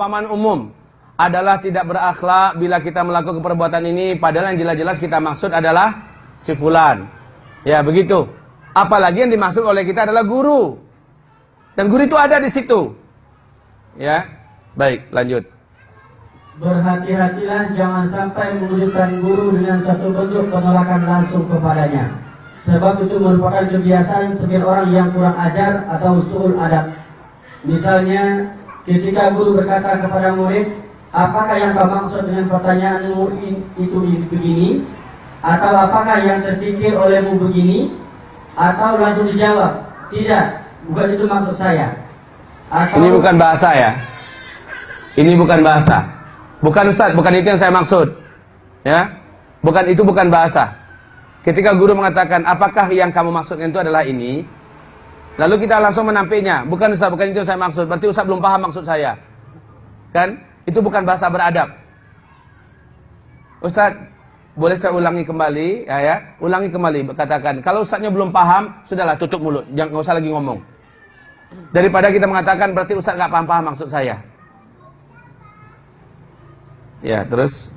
perumpamaan umum adalah tidak berakhlak bila kita melakukan perbuatan ini padahal yang jelas-jelas kita maksud adalah si fulan. Ya, begitu. Apalagi yang dimaksud oleh kita adalah guru. Dan guru itu ada di situ. Ya. Baik, lanjut. Berhati-hatilah jangan sampai mewujudkan guru dengan satu bentuk penolakan langsung kepadanya. Sebab itu merupakan kebiasaan sebagian orang yang kurang ajar atau suul adab. Misalnya, ketika guru berkata kepada murid, apakah yang kau maksud dengan pertanyaanmu itu begini? Atau apakah yang terpikir olehmu begini? Atau langsung dijawab, tidak, bukan itu maksud saya. Atau, Ini bukan bahasa ya. Ini bukan bahasa. Bukan Ustaz, bukan itu yang saya maksud. Ya. Bukan itu bukan bahasa. Ketika guru mengatakan, apakah yang kamu maksudkan itu adalah ini? Lalu kita langsung menampiknya. Bukan Ustaz, bukan itu saya maksud. Berarti Ustaz belum paham maksud saya. Kan? Itu bukan bahasa beradab. Ustaz, boleh saya ulangi kembali? Ya, ya. Ulangi kembali. Katakan, kalau Ustaznya belum paham, sudahlah tutup mulut. Jangan usah lagi ngomong. Daripada kita mengatakan, berarti Ustaz nggak paham-paham maksud saya. Ya, terus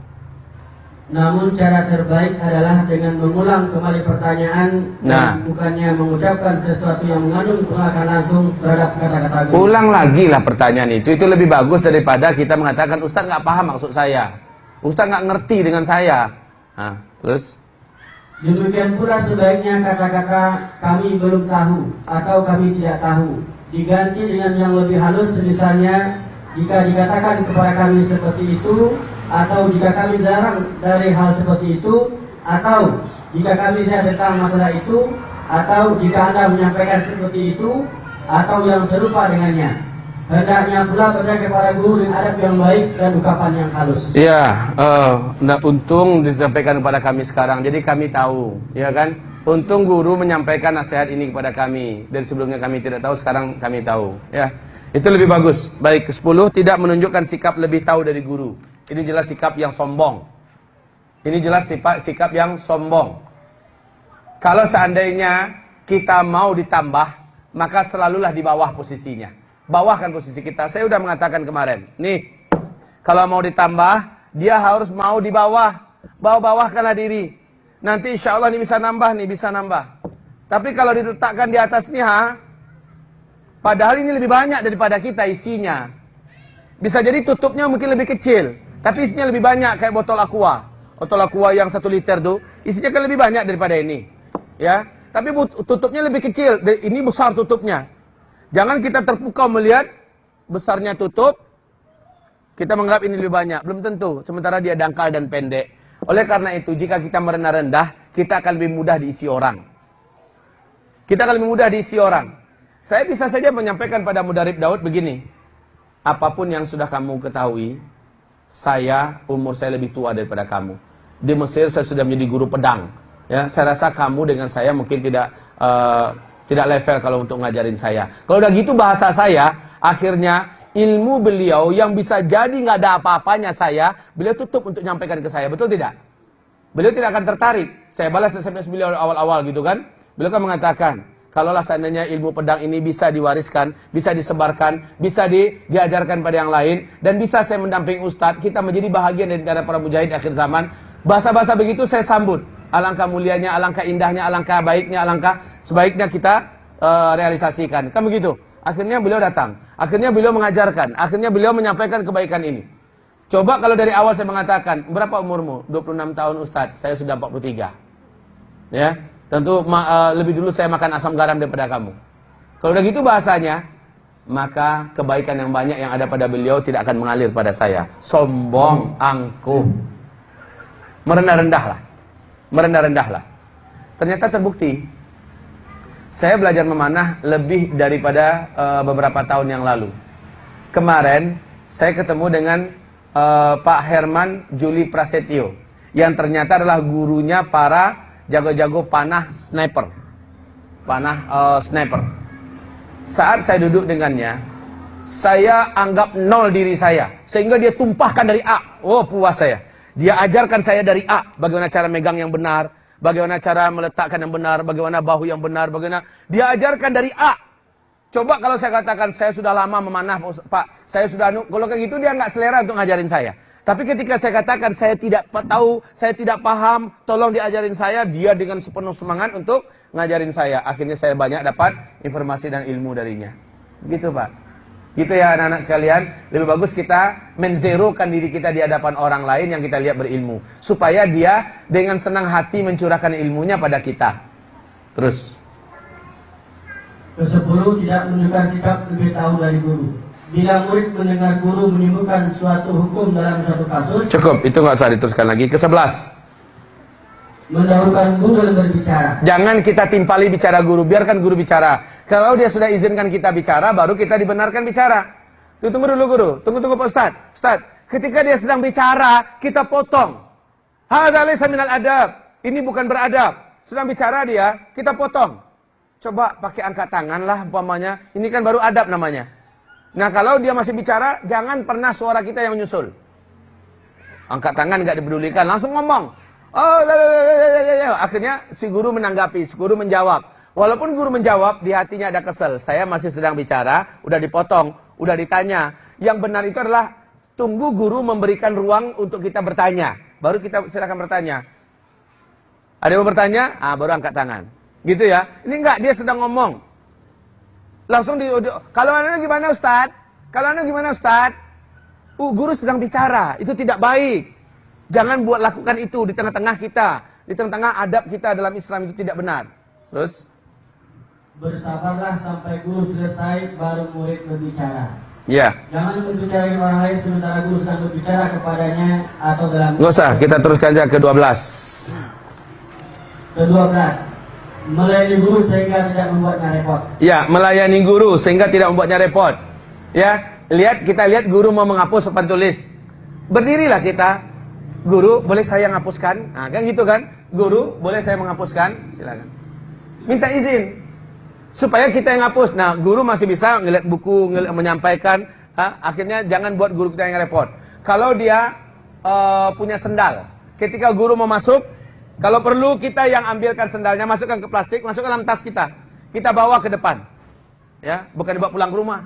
Namun cara terbaik adalah dengan mengulang kembali pertanyaan Nah. dan bukannya mengucapkan sesuatu yang mengandung penolakan langsung terhadap kata-kata guru. ulang lagi lah pertanyaan itu. Itu lebih bagus daripada kita mengatakan Ustaz nggak paham maksud saya. Ustaz nggak ngerti dengan saya. Nah, terus Demikian pula sebaiknya kata-kata kami belum tahu atau kami tidak tahu diganti dengan yang lebih halus misalnya jika dikatakan kepada kami seperti itu atau jika kami dilarang dari hal seperti itu atau jika kami tidak tentang masalah itu atau jika Anda menyampaikan seperti itu atau yang serupa dengannya hendaknya pula bertanya kepada guru dengan adab yang baik dan ungkapan yang halus Ya, eh, nah, untung disampaikan kepada kami sekarang. Jadi kami tahu, ya kan? Untung guru menyampaikan nasihat ini kepada kami. Dan sebelumnya kami tidak tahu, sekarang kami tahu. Ya, itu lebih bagus. Baik, ke 10 tidak menunjukkan sikap lebih tahu dari guru. Ini jelas sikap yang sombong. Ini jelas sikap yang sombong. Kalau seandainya kita mau ditambah, maka selalulah di bawah posisinya. Bawahkan posisi kita. Saya sudah mengatakan kemarin. Nih, kalau mau ditambah, dia harus mau di bawah. Bawah-bawahkanlah diri. Nanti insya Allah ini bisa nambah nih, bisa nambah. Tapi kalau diletakkan di atas nih, ha? Padahal ini lebih banyak daripada kita isinya. Bisa jadi tutupnya mungkin lebih kecil. Tapi isinya lebih banyak kayak botol aqua. Botol aqua yang satu liter tuh, isinya kan lebih banyak daripada ini. Ya, tapi tutupnya lebih kecil. Ini besar tutupnya. Jangan kita terpukau melihat besarnya tutup, kita menganggap ini lebih banyak. Belum tentu. Sementara dia dangkal dan pendek. Oleh karena itu, jika kita merendah-rendah, kita akan lebih mudah diisi orang. Kita akan lebih mudah diisi orang. Saya bisa saja menyampaikan pada Mudarib Daud begini. Apa pun yang sudah kamu ketahui, saya umur saya lebih tua daripada kamu. Di Mesir saya sudah menjadi guru pedang. Ya, saya rasa kamu dengan saya mungkin tidak eh, tidak level kalau untuk ngajarin saya. Kalau udah gitu bahasa saya, akhirnya ilmu beliau yang bisa jadi nggak ada apa-apanya saya, beliau tutup untuk menyampaikan ke saya. Betul tidak? Beliau tidak akan tertarik. Saya balas SMS beliau awal-awal gitu kan. Beliau kan mengatakan, kalaulah seandainya ilmu pedang ini bisa diwariskan, bisa disebarkan, bisa di, diajarkan pada yang lain, dan bisa saya mendampingi Ustadz, kita menjadi bahagian dari antara para mujahid akhir zaman. Bahasa-bahasa begitu saya sambut. Alangkah mulianya, alangkah indahnya, alangkah baiknya, alangkah sebaiknya kita eh, realisasikan. Kan begitu. Akhirnya beliau datang. Akhirnya beliau mengajarkan. Akhirnya beliau menyampaikan kebaikan ini. Coba kalau dari awal saya mengatakan, berapa umurmu? 26 tahun Ustadz, saya sudah 43. Ya, tentu ma- eh, lebih dulu saya makan asam garam daripada kamu. Kalau udah gitu bahasanya, maka kebaikan yang banyak yang ada pada beliau tidak akan mengalir pada saya. Sombong, angkuh. Merendah-rendahlah. Merendah-rendahlah. Ternyata terbukti. Saya belajar memanah lebih daripada eh, beberapa tahun yang lalu. Kemarin saya ketemu dengan eh, Pak Herman Juli Prasetyo yang ternyata adalah gurunya para jago-jago panah sniper. Panah eh, sniper. Saat saya duduk dengannya, saya anggap nol diri saya sehingga dia tumpahkan dari A. Oh, puas saya. Dia ajarkan saya dari A bagaimana cara megang yang benar, bagaimana cara meletakkan yang benar, bagaimana bahu yang benar, bagaimana dia ajarkan dari A. Coba kalau saya katakan saya sudah lama memanah Pak, saya sudah anu, kalau kayak gitu dia nggak selera untuk ngajarin saya. Tapi ketika saya katakan saya tidak tahu, saya tidak paham, tolong diajarin saya, dia dengan sepenuh semangat untuk ngajarin saya. Akhirnya saya banyak dapat informasi dan ilmu darinya. Gitu Pak. Gitu ya anak-anak sekalian, lebih bagus kita menzerokan diri kita di hadapan orang lain yang kita lihat berilmu. Supaya dia dengan senang hati mencurahkan ilmunya pada kita. Terus. Kesepuluh tidak menunjukkan sikap lebih tahu dari guru. Bila murid mendengar guru menimbulkan suatu hukum dalam suatu kasus, Cukup, itu nggak usah diteruskan lagi. Ke sebelas. mendahulukan guru dalam berbicara. Jangan kita timpali bicara guru, biarkan guru bicara. Kalau dia sudah izinkan kita bicara, baru kita dibenarkan bicara. Tuh, tunggu dulu guru, tunggu tunggu Pak Ustad. Ustad, ketika dia sedang bicara, kita potong. Hadza laysa minal adab. Ini bukan beradab. Sedang bicara dia, kita potong. Coba pakai angkat tangan lah umpamanya. Ini kan baru adab namanya. Nah kalau dia masih bicara, jangan pernah suara kita yang nyusul. Angkat tangan nggak dipedulikan, langsung ngomong. Oh, ya, ya, ya, ya. akhirnya si guru menanggapi, si guru menjawab. Walaupun guru menjawab, di hatinya ada kesel. Saya masih sedang bicara, udah dipotong, udah ditanya. Yang benar itu adalah tunggu guru memberikan ruang untuk kita bertanya. Baru kita silakan bertanya. Ada yang mau bertanya? Ah, baru angkat tangan. Gitu ya. Ini enggak, dia sedang ngomong. Langsung di, kalau anda gimana Ustad? Kalau anda gimana Ustad? Uh, guru sedang bicara, itu tidak baik. Jangan buat lakukan itu di tengah-tengah kita. Di tengah-tengah adab kita dalam Islam itu tidak benar. Terus? Bersabarlah sampai guru selesai, baru murid berbicara. Ya. Jangan berbicara dengan orang lain sementara guru sedang berbicara kepadanya atau dalam Nggak usah, kita teruskan aja ke 12. ke-12 melayani guru sehingga tidak membuatnya repot. Ya, melayani guru sehingga tidak membuatnya repot. Ya, lihat kita lihat guru mau menghapus papan tulis. Berdirilah kita. Guru, boleh saya menghapuskan? Nah, kan gitu kan? Guru, boleh saya menghapuskan? Silakan. Minta izin. Supaya kita yang hapus. Nah, guru masih bisa ngeliat buku, ngeliat, menyampaikan. Ha? Akhirnya jangan buat guru kita yang repot. Kalau dia uh, punya sendal, ketika guru mau masuk, kalau perlu kita yang ambilkan sendalnya, masukkan ke plastik, masukkan dalam tas kita. Kita bawa ke depan. Ya, bukan dibawa pulang ke rumah.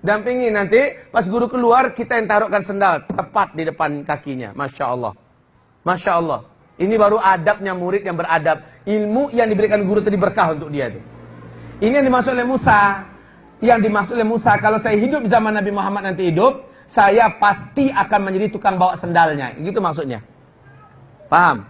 Dampingi nanti pas guru keluar kita yang taruhkan sendal tepat di depan kakinya. Masya Allah. Masya Allah. Ini baru adabnya murid yang beradab. Ilmu yang diberikan guru tadi berkah untuk dia itu. Ini yang dimaksud oleh Musa. Yang dimaksud oleh Musa, kalau saya hidup zaman Nabi Muhammad nanti hidup, saya pasti akan menjadi tukang bawa sendalnya. Gitu maksudnya. Paham?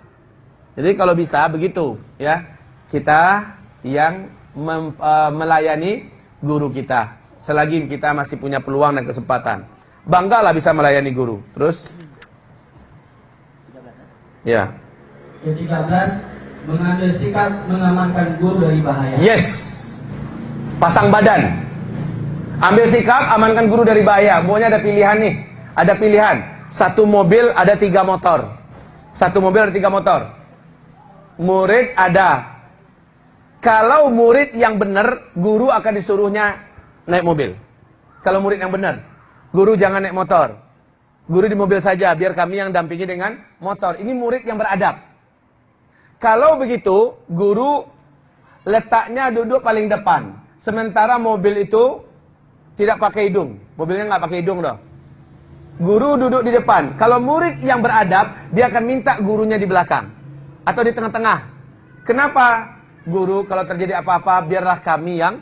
Jadi kalau bisa begitu ya. Kita yang mem, uh, melayani guru kita. Selagi kita masih punya peluang dan kesempatan. Banggalah bisa melayani guru. Terus? Ya. Ke-13 mengambil sikap mengamankan guru dari bahaya. Yes. Pasang badan. Ambil sikap, amankan guru dari bahaya. Pokoknya ada pilihan nih. Ada pilihan. Satu mobil ada tiga motor. Satu mobil ada tiga motor. Murid ada. Kalau murid yang benar, guru akan disuruhnya naik mobil. Kalau murid yang benar, guru jangan naik motor. Guru di mobil saja, biar kami yang dampingi dengan motor. Ini murid yang beradab. Kalau begitu, guru letaknya duduk paling depan. Sementara mobil itu tidak pakai hidung. Mobilnya nggak pakai hidung dong. Guru duduk di depan. Kalau murid yang beradab, dia akan minta gurunya di belakang. Atau di tengah-tengah. Kenapa? Guru kalau terjadi apa-apa, biarlah kami yang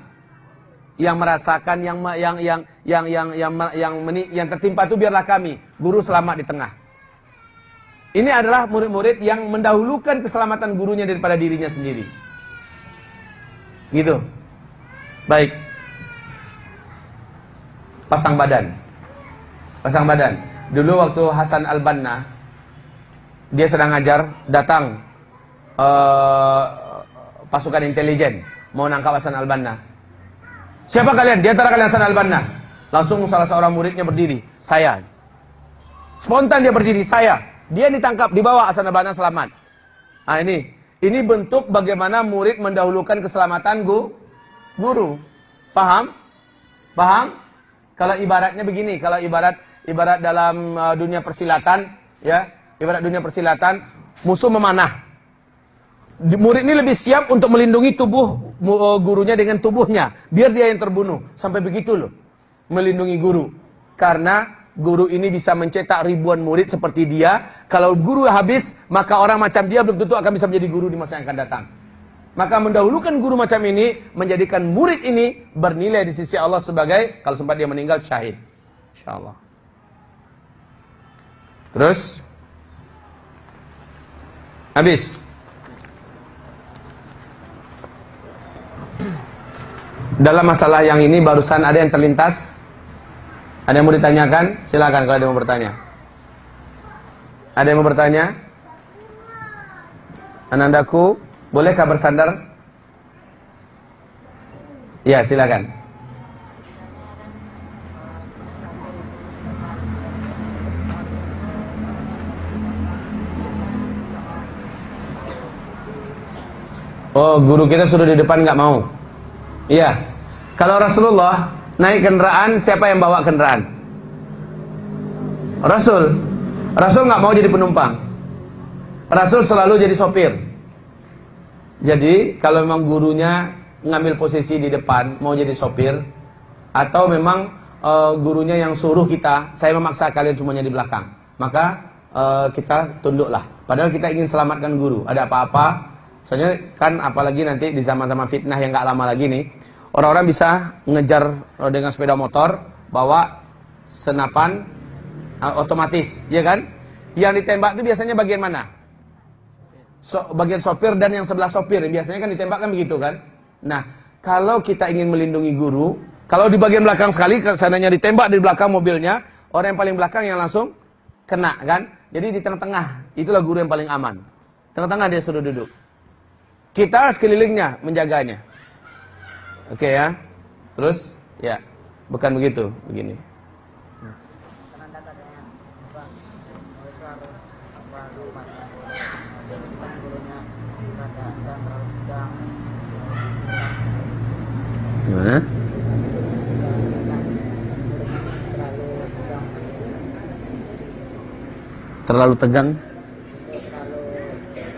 yang merasakan yang yang yang yang yang yang yang, meni, yang tertimpa itu biarlah kami. Guru selamat di tengah. Ini adalah murid-murid yang mendahulukan keselamatan gurunya daripada dirinya sendiri. Gitu. Baik. Pasang badan. Pasang badan. Dulu waktu Hasan Al-Banna dia sedang ngajar, datang uh, pasukan intelijen mau nangkap Hasan Al-Banna. Siapa kalian? Di antara kalian Hasan Al-Banna. Langsung salah seorang muridnya berdiri, saya. Spontan dia berdiri, saya. Dia ditangkap, dibawa Hasan Al-Banna selamat. Nah ini, ini bentuk bagaimana murid mendahulukan keselamatan gu, guru. Paham? Paham? Kalau ibaratnya begini, kalau ibarat ibarat dalam uh, dunia persilatan, ya, ibarat dunia persilatan, musuh memanah. Murid ini lebih siap untuk melindungi tubuh eh, gurunya dengan tubuhnya, biar dia yang terbunuh. Sampai begitu loh, melindungi guru. Karena guru ini bisa mencetak ribuan murid seperti dia. Kalau guru habis, maka orang macam dia belum tentu akan bisa menjadi guru di masa yang akan datang. Maka mendahulukan guru macam ini menjadikan murid ini bernilai di sisi Allah sebagai kalau sempat dia meninggal syahid. Insyaallah. Terus habis. Dalam masalah yang ini barusan ada yang terlintas. Ada yang mau ditanyakan? Silakan kalau ada yang mau bertanya. Ada yang mau bertanya? Anandaku, bolehkah bersandar? Ya, silakan. Oh, guru kita sudah di depan nggak mau. Iya. Kalau Rasulullah naik kendaraan, siapa yang bawa kendaraan? Rasul. Rasul nggak mau jadi penumpang. Rasul selalu jadi sopir. Jadi kalau memang gurunya ngambil posisi di depan, mau jadi sopir, atau memang eh, gurunya yang suruh kita, saya memaksa kalian semuanya di belakang, maka eh, kita tunduklah. Padahal kita ingin selamatkan guru. Ada apa-apa, soalnya kan apalagi nanti di zaman-zaman fitnah yang nggak lama lagi nih, orang-orang bisa ngejar eh, dengan sepeda motor, bawa senapan eh, otomatis, ya kan? Yang ditembak itu biasanya bagian mana? so, bagian sopir dan yang sebelah sopir. Biasanya kan ditembak kan begitu kan? Nah kalau kita ingin melindungi guru kalau di bagian belakang sekali seandainya ditembak di belakang mobilnya orang yang paling belakang yang langsung kena kan? Jadi di tengah-tengah itulah guru yang paling aman. Tengah-tengah dia suruh duduk kita sekelilingnya menjaganya. Oke ya? Terus? Ya bukan begitu begini. Karena katanya apa oh, itu harus apa tempatnya jadi kan gurunya nggak ada nggak terlalu tegang gimana terlalu tegang terlalu tegang Jadi terlalu kayak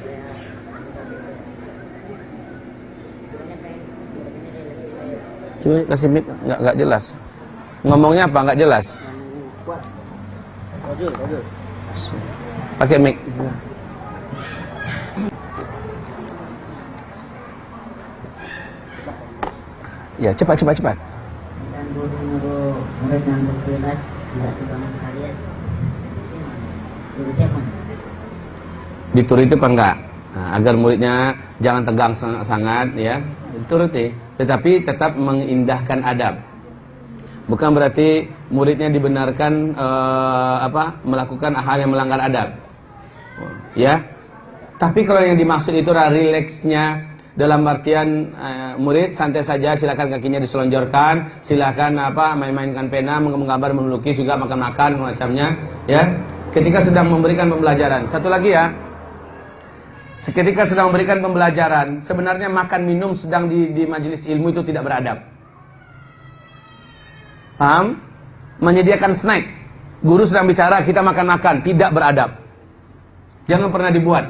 gurunya pengen gurunya lebih Cuma kasih mic nggak nggak jelas. Ngomongnya apa nggak jelas? Pakai mic. Ya cepat cepat cepat. dan guru nyuruh murid yang berkelas nggak Dituruti apa enggak? Nah, agar muridnya jangan tegang sangat, sangat ya. Dituruti, tetapi tetap mengindahkan adab. Bukan berarti muridnya dibenarkan eh, apa melakukan hal yang melanggar adab. Ya. Tapi kalau yang dimaksud itu adalah rileksnya dalam artian eh, murid santai saja silakan kakinya diselonjorkan, silakan apa main-mainkan pena, menggambar, melukis juga makan-makan macamnya ya. Ketika sedang memberikan pembelajaran. Satu lagi ya. Ketika sedang memberikan pembelajaran, sebenarnya makan minum sedang di, di majelis ilmu itu tidak beradab. Paham? Menyediakan snack. Guru sedang bicara, kita makan-makan, tidak beradab. Jangan pernah dibuat.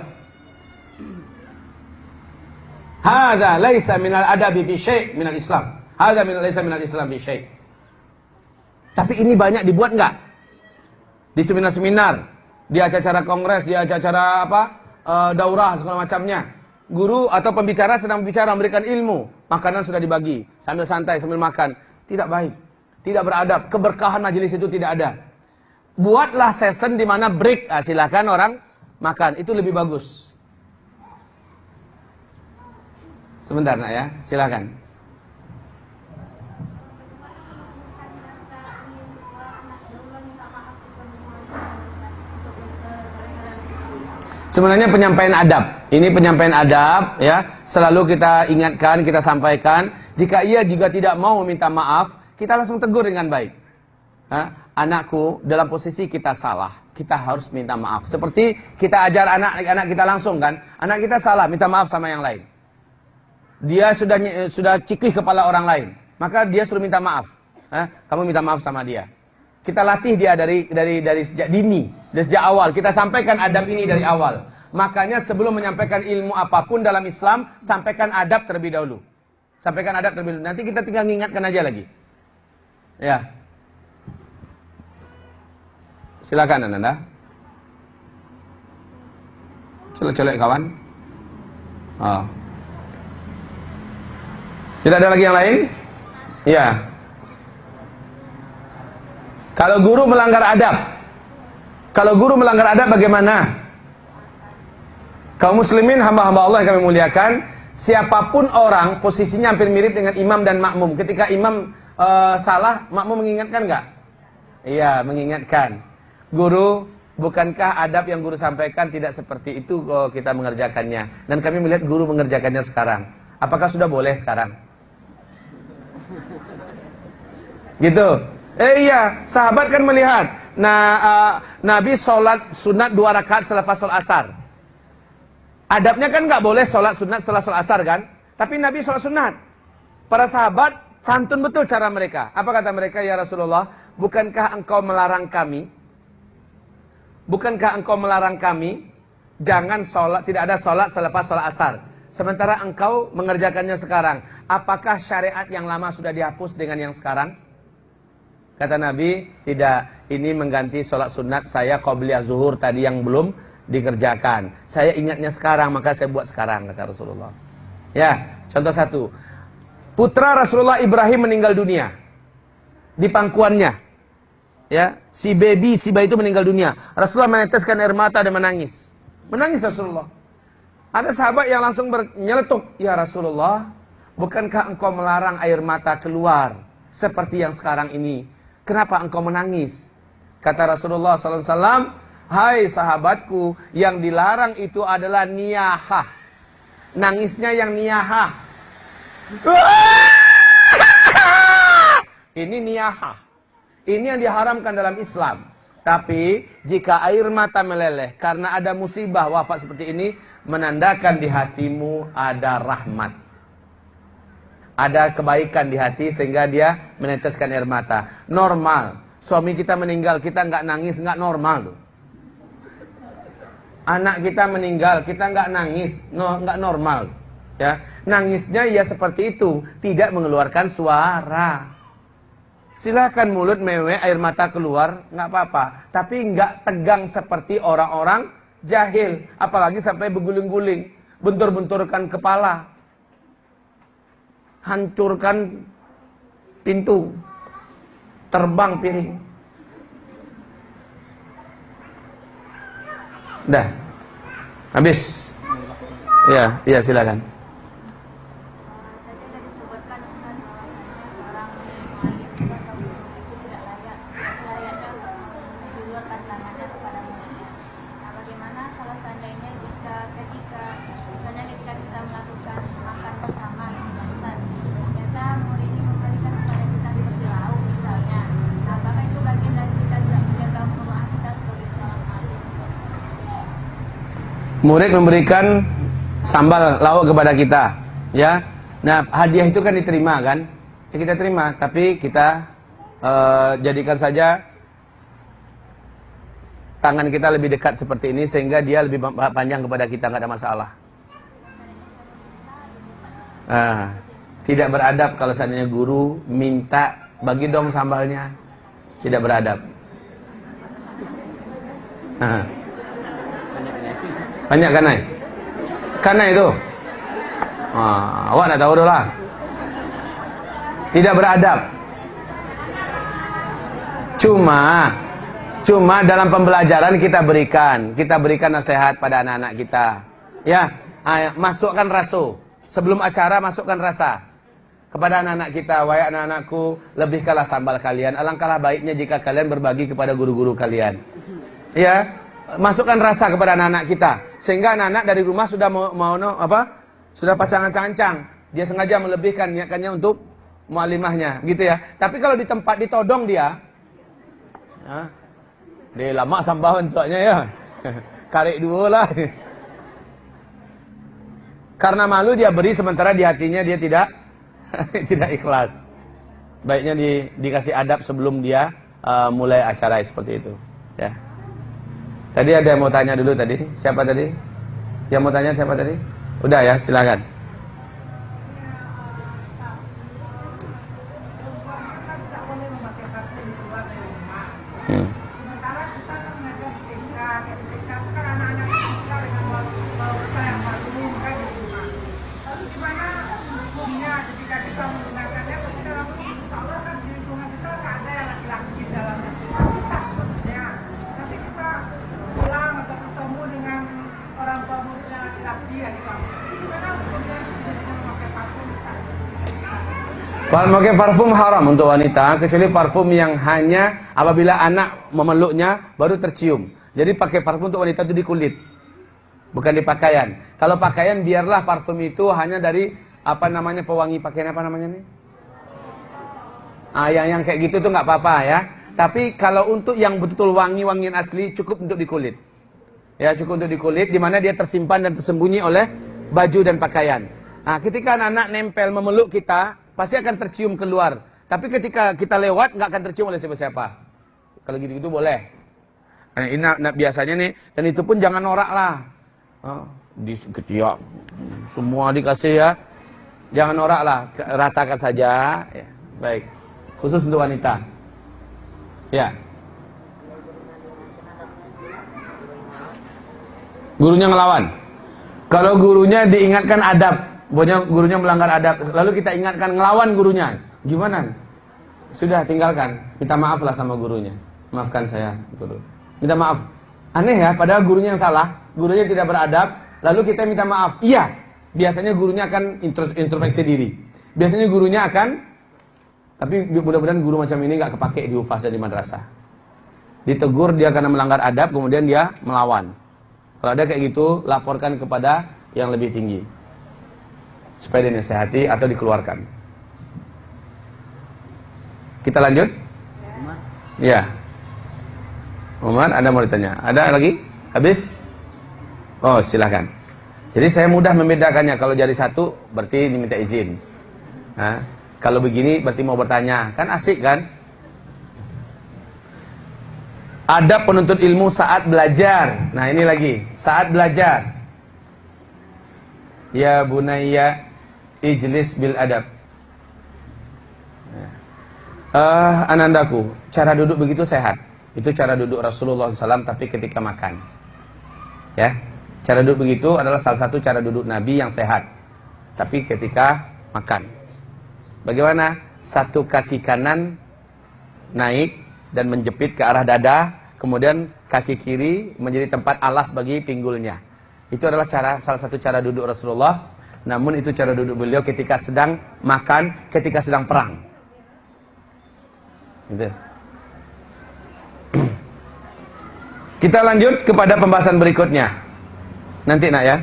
Hadza laisa minal adabi fi syai' minal Islam. Hadza min laisa minal Islam fi syai'. Tapi ini banyak dibuat enggak? Di seminar-seminar, di acara-acara kongres, di acara-acara apa? Eh, daurah segala macamnya. Guru atau pembicara sedang bicara memberikan ilmu, makanan sudah dibagi sambil santai sambil makan. Tidak baik. Tidak beradab. Keberkahan majelis itu tidak ada. Buatlah session di mana break. Ah, silakan orang makan. Itu lebih bagus. Sebentar nak ya, silakan. Sebenarnya penyampaian adab. Ini penyampaian adab ya, selalu kita ingatkan, kita sampaikan. Jika ia juga tidak mau meminta maaf, kita langsung tegur dengan baik. Hah? Anakku dalam posisi kita salah, kita harus minta maaf. Seperti kita ajar anak-anak kita langsung kan, anak kita salah, minta maaf sama yang lain. Dia sudah nye- sudah cikih kepala orang lain, maka dia suruh minta maaf. Kamu minta maaf sama dia. Kita latih dia dari dari dari sejak dini, dari sejak awal. Kita sampaikan adab ini dari awal. Makanya sebelum menyampaikan ilmu apa pun dalam Islam, sampaikan adab terlebih dahulu. Sampaikan adab terlebih dulu. Nanti kita tinggal mengingatkan aja lagi. Ya. Silakan Anda. Colek-colek kawan. Oh. Tidak ada lagi yang lain? Ya. Kalau guru melanggar adab. Kalau guru melanggar adab bagaimana? Kaum muslimin hamba-hamba Allah yang kami muliakan, siapa pun orang posisinya hampir mirip dengan imam dan makmum. Ketika imam uh, salah, makmum mengingatkan nggak? Iya, mengingatkan. Guru, bukankah adab yang guru sampaikan tidak seperti itu kalau kita mengerjakannya? Dan kami melihat guru mengerjakannya sekarang. Apakah sudah boleh sekarang? Gitu. Eh iya, sahabat kan melihat. Nah, uh, Nabi sholat sunat dua rakaat selepas sholat asar. Adabnya kan nggak boleh sholat sunat setelah sholat asar kan? Tapi Nabi sholat sunat. Para sahabat santun betul cara mereka. Apa kata mereka ya Rasulullah? Bukankah engkau melarang kami? Bukankah engkau melarang kami? Jangan sholat, tidak ada sholat selepas sholat asar. Sementara engkau mengerjakannya sekarang. Apakah syariat yang lama sudah dihapus dengan yang sekarang? Kata Nabi, tidak. Ini mengganti sholat sunat saya qobliyah zuhur tadi yang belum dikerjakan. Saya ingatnya sekarang, maka saya buat sekarang, kata Rasulullah. Ya, contoh satu. Putra Rasulullah Ibrahim meninggal dunia. Di pangkuannya. Ya, si baby, si bayi itu meninggal dunia. Rasulullah meneteskan air mata dan menangis. Menangis Rasulullah. Ada sahabat yang langsung menyeletuk, "Ya Rasulullah, bukankah engkau melarang air mata keluar seperti yang sekarang ini? Kenapa engkau menangis?" Kata Rasulullah SAW, "Hai sahabatku, yang dilarang itu adalah niyahah. Nangisnya yang niyahah. Ini niyahah. Ini yang diharamkan dalam Islam. Tapi jika air mata meleleh karena ada musibah wafat seperti ini, menandakan di hatimu ada rahmat. Ada kebaikan di hati sehingga dia meneteskan air mata. Normal. Suami kita meninggal, kita nggak nangis, nggak normal tuh. Anak kita meninggal, kita nggak nangis, no, nggak normal. Ya, nangisnya ya seperti itu, tidak mengeluarkan suara. Silakan mulut mewek, air mata keluar, nggak apa-apa. Tapi nggak tegang seperti orang-orang jahil, apalagi sampai berguling-guling, bentur-benturkan kepala, hancurkan pintu, terbang piring. Dah, habis. Ya, iya silakan. Murid memberikan sambal lauk kepada kita, ya. Nah, hadiah itu kan diterima kan? Ya, kita terima, tapi kita uh, jadikan saja tangan kita lebih dekat seperti ini sehingga dia lebih panjang kepada kita nggak ada masalah. Nah, tidak beradab kalau seandainya guru minta bagi dong sambalnya, tidak beradab. Nah. Banyak kanai? Kanai itu? Ah, awak nak tahu lah. Tidak beradab. Cuma, cuma dalam pembelajaran kita berikan, kita berikan nasihat pada anak-anak kita. Ya, masukkan rasu. Sebelum acara masukkan rasa kepada anak-anak kita, wahai anak-anakku, lebihkanlah sambal kalian. Alangkah baiknya jika kalian berbagi kepada guru-guru kalian. Ya, masukkan rasa kepada anak-anak kita. Sehingga anak-anak dari rumah sudah mau, mau no, apa? Sudah pacangan-cancang dia sengaja melebihkan niatkannya untuk mualimahnya gitu ya. Tapi kalau di tempat ditodong dia ya, dia lama sambah untuknya ya. Karik dua lah. Karena malu dia beri sementara di hatinya dia tidak tidak ikhlas. Baiknya di, dikasih adab sebelum dia uh, mulai acara seperti itu ya Tadi ada yang mau tanya dulu tadi. Siapa tadi? Yang mau tanya siapa tadi? Udah ya, silakan. Parfum haram untuk wanita, kecuali parfum yang hanya apabila anak memeluknya baru tercium. Jadi pakai parfum untuk wanita itu di kulit, bukan di pakaian. Kalau pakaian biarlah parfum itu hanya dari apa namanya pewangi pakaian apa namanya nih? Ah, yang yang kayak gitu tuh nggak apa-apa ya. Tapi kalau untuk yang betul-betul wangi-wangian asli cukup untuk di kulit. Ya, cukup untuk di kulit di mana dia tersimpan dan tersembunyi oleh baju dan pakaian. Nah, ketika anak-anak nempel memeluk kita, pasti akan tercium keluar. Tapi ketika kita lewat nggak akan tercium oleh siapa-siapa. Kalau gitu-gitu boleh. Nah, ini nah, biasanya nih dan itu pun jangan norak lah. Oh, di ketiak semua dikasih ya. Jangan norak lah, ratakan saja. Ya, baik. Khusus untuk wanita. Ya. Gurunya ngelawan. Kalau gurunya diingatkan adab, pokoknya gurunya melanggar adab, lalu kita ingatkan ngelawan gurunya, gimana? Sudah tinggalkan, minta maaf lah sama gurunya. Maafkan saya, guru. Minta maaf. Aneh ya, padahal gurunya yang salah, gurunya tidak beradab, lalu kita minta maaf. Iya, biasanya gurunya akan intros- introspeksi diri. Biasanya gurunya akan, tapi mudah-mudahan guru macam ini nggak kepake di UFAS dan di madrasah. Ditegur dia karena melanggar adab, kemudian dia melawan. Kalau ada kayak gitu, laporkan kepada yang lebih tinggi. Supaya dinasehati atau dikeluarkan. Kita lanjut? Ya. Umar, Anda mau ditanya? Ada lagi? Habis? Oh, silahkan. Jadi saya mudah membedakannya. Kalau jari satu, berarti diminta izin. Nah, kalau begini, berarti mau bertanya. Kan asik kan? Adab penuntut ilmu saat belajar. Nah ini lagi, saat belajar. Ya bunayya ijlis bil adab. Eh, anandaku, cara duduk begitu sehat. Itu cara duduk Rasulullah SAW tapi ketika makan. Ya, cara duduk begitu adalah salah satu cara duduk Nabi yang sehat. Tapi ketika makan. Bagaimana? Satu kaki kanan naik dan menjepit ke arah dada, kemudian kaki kiri menjadi tempat alas bagi pinggulnya. Itu adalah cara salah satu cara duduk Rasulullah. Namun itu cara duduk beliau ketika sedang makan, ketika sedang perang. Gitu. Kita lanjut kepada pembahasan berikutnya. Nanti nak ya.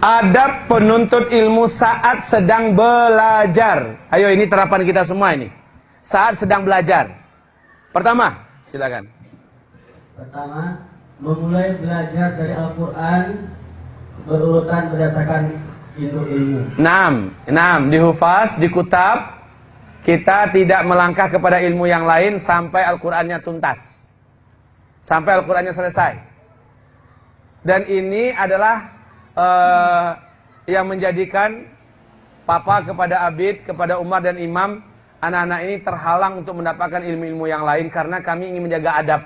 Adab penuntut ilmu saat sedang belajar. Ayo ini terapan kita semua ini. Saat sedang belajar. Pertama, silakan. Pertama, memulai belajar dari Al-Quran berurutan berdasarkan induk ilmu. Enam, enam dihufaz, dikutab. Kita tidak melangkah kepada ilmu yang lain sampai Al-Qur'annya tuntas. Sampai Al-Qur'annya selesai. Dan ini adalah eh, yang menjadikan papa kepada Abid, kepada Umar dan Imam, anak-anak ini terhalang untuk mendapatkan ilmu-ilmu yang lain karena kami ingin menjaga adab.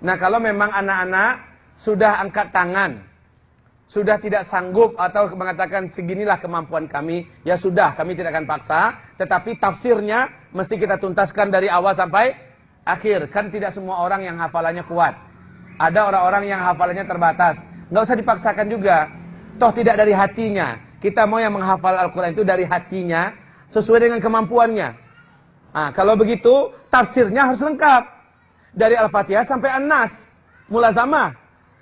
Nah, kalau memang anak-anak sudah angkat tangan, sudah tidak sanggup atau mengatakan seginilah kemampuan kami, ya sudah, kami tidak akan paksa, tetapi tafsirnya mesti kita tuntaskan dari awal sampai akhir. Kan tidak semua orang yang hafalannya kuat. Ada orang-orang yang hafalannya terbatas. Nggak usah dipaksakan juga. Toh tidak dari hatinya. Kita mau yang menghafal Al-Quran itu dari hatinya, sesuai dengan kemampuannya. Nah, kalau begitu, tafsirnya harus lengkap. Dari Al-Fatihah sampai An-Nas. Mulazamah.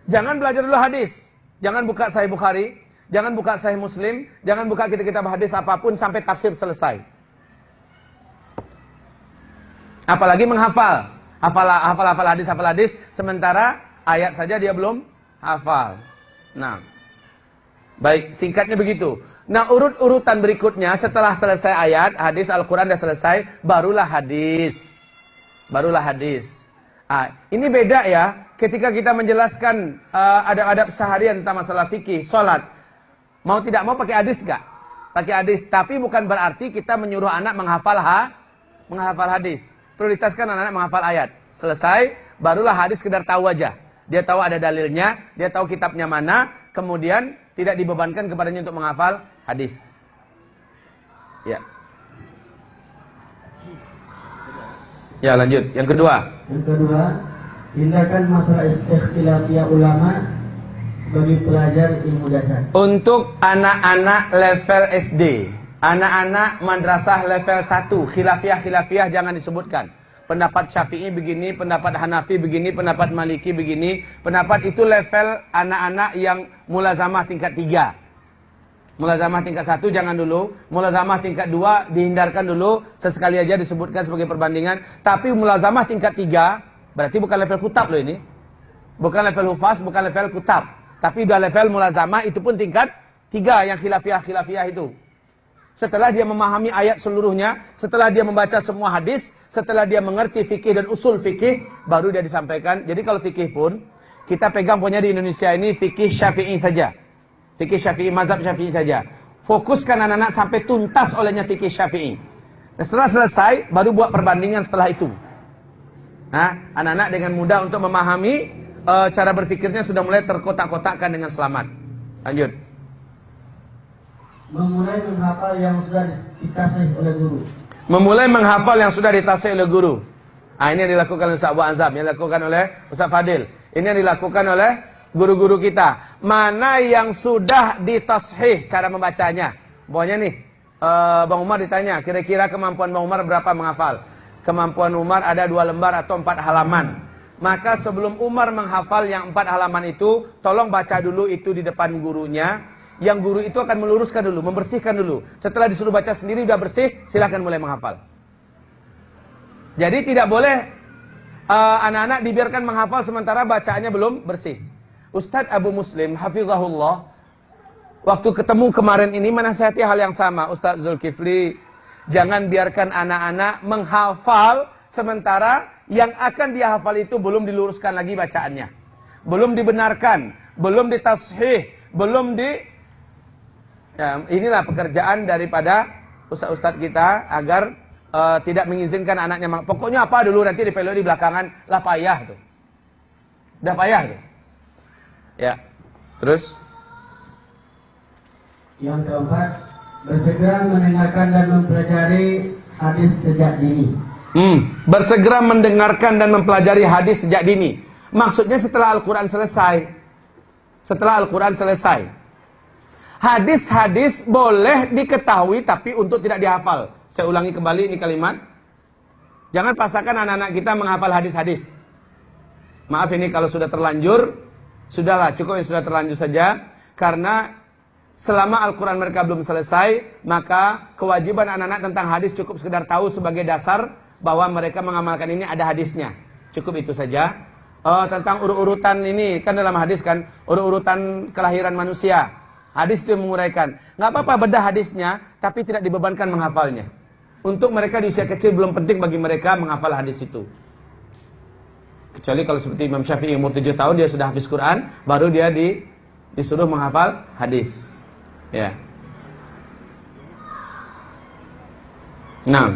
Jangan belajar dulu hadis. Jangan buka Sahih Bukhari, jangan buka Sahih Muslim, jangan buka kitab-kitab hadis apa pun sampai tafsir selesai. Apalagi menghafal. Hafal hafal hafal hadis hafal hadis sementara ayat saja dia belum hafal. Nah. Baik, singkatnya begitu. Nah, urut-urutan berikutnya setelah selesai ayat, hadis Al-Qur'an sudah selesai, barulah hadis. Barulah hadis. Ah, ini beda ya ketika kita menjelaskan uh, adab-adab seharian tentang masalah fikih, sholat. Mau tidak mau pakai hadis gak? Pakai hadis, tapi bukan berarti kita menyuruh anak menghafal ha, menghafal hadis. Prioritaskan anak-anak menghafal ayat. Selesai, barulah hadis sekedar tahu aja. Dia tahu ada dalilnya, dia tahu kitabnya mana, kemudian tidak dibebankan kepadanya untuk menghafal hadis. Ya. Ya lanjut. Yang kedua. Yang kedua, tindakan masalah ikhtilafiyah ulama bagi pelajar ilmu dasar. Untuk anak-anak level SD, anak-anak madrasah level 1, khilafiah-khilafiah jangan disebutkan. Pendapat Syafi'i begini, pendapat Hanafi begini, pendapat Maliki begini. Pendapat itu level anak-anak yang mulazamah tingkat 3. Mulazamah tingkat 1 jangan dulu, mulazamah tingkat 2 dihindarkan dulu, sesekali aja disebutkan sebagai perbandingan. Tapi mulazamah tingkat 3, berarti bukan level kutab loh ini. Bukan level hufaz, bukan level kutab. Tapi udah level mulazamah itu pun tingkat 3 yang khilafiah-khilafiah itu. Setelah dia memahami ayat seluruhnya, setelah dia membaca semua hadis, setelah dia mengerti fikih dan usul fikih, baru dia disampaikan. Jadi kalau fikih pun, kita pegang punya di Indonesia ini fikih syafi'i saja. Fikih syafi'i, mazhab syafi'i saja. Fokuskan anak-anak sampai tuntas olehnya fikih syafi'i. Setelah selesai, baru buat perbandingan setelah itu. Nah, anak-anak dengan mudah untuk memahami uh, cara berpikirnya sudah mulai terkotak-kotakkan dengan selamat. Lanjut. Memulai menghafal yang sudah dikasih oleh guru. Memulai menghafal yang sudah ditasih oleh guru. Ah ini yang dilakukan oleh Ustaz Abu Azam, yang dilakukan oleh Ustaz Fadil. Ini yang dilakukan oleh guru-guru kita. Mana yang sudah ditashih cara membacanya? Pokoknya nih, uh, Bang Umar ditanya, kira-kira kemampuan Bang Umar berapa menghafal? Kemampuan Umar ada dua lembar atau empat halaman. Maka sebelum Umar menghafal yang empat halaman itu, tolong baca dulu itu di depan gurunya yang guru itu akan meluruskan dulu, membersihkan dulu. Setelah disuruh baca sendiri udah bersih, silahkan mulai menghafal. Jadi tidak boleh uh, anak-anak uh, dibiarkan menghafal sementara bacaannya belum bersih. Ustadz Abu Muslim, hafizahullah, waktu ketemu kemarin ini menasihati hal yang sama. Ustadz Zulkifli, jangan biarkan anak-anak menghafal sementara yang akan dia hafal itu belum diluruskan lagi bacaannya. Belum dibenarkan, belum ditashih, belum di Ya, inilah pekerjaan daripada ustaz-ustaz kita agar uh, tidak mengizinkan anaknya. Pokoknya apa dulu nanti di di belakangan lah payah tuh. Udah payah tuh. Ya. Terus yang keempat, bersegera mendengarkan dan mempelajari hadis sejak dini. Hmm, bersegera mendengarkan dan mempelajari hadis sejak dini. Maksudnya setelah Al-Quran selesai. Setelah Al-Quran selesai. Hadis-hadis boleh diketahui tapi untuk tidak dihafal. Saya ulangi kembali ini kalimat. Jangan pasangkan anak-anak kita menghafal hadis-hadis. Maaf ini kalau sudah terlanjur, sudahlah cukup yang sudah terlanjur saja. Karena selama Al-Quran mereka belum selesai, maka kewajiban anak-anak tentang hadis cukup sekedar tahu sebagai dasar bahwa mereka mengamalkan ini ada hadisnya. Cukup itu saja. Uh, tentang urut-urutan ini, kan dalam hadis kan, urut-urutan kelahiran manusia. Hadis itu menguraikan. Nggak apa-apa bedah hadisnya, tapi tidak dibebankan menghafalnya. Untuk mereka di usia kecil belum penting bagi mereka menghafal hadis itu. Kecuali kalau seperti Imam Syafi'i umur 7 tahun dia sudah hafiz Quran, baru dia di, disuruh menghafal hadis. Ya. Nah.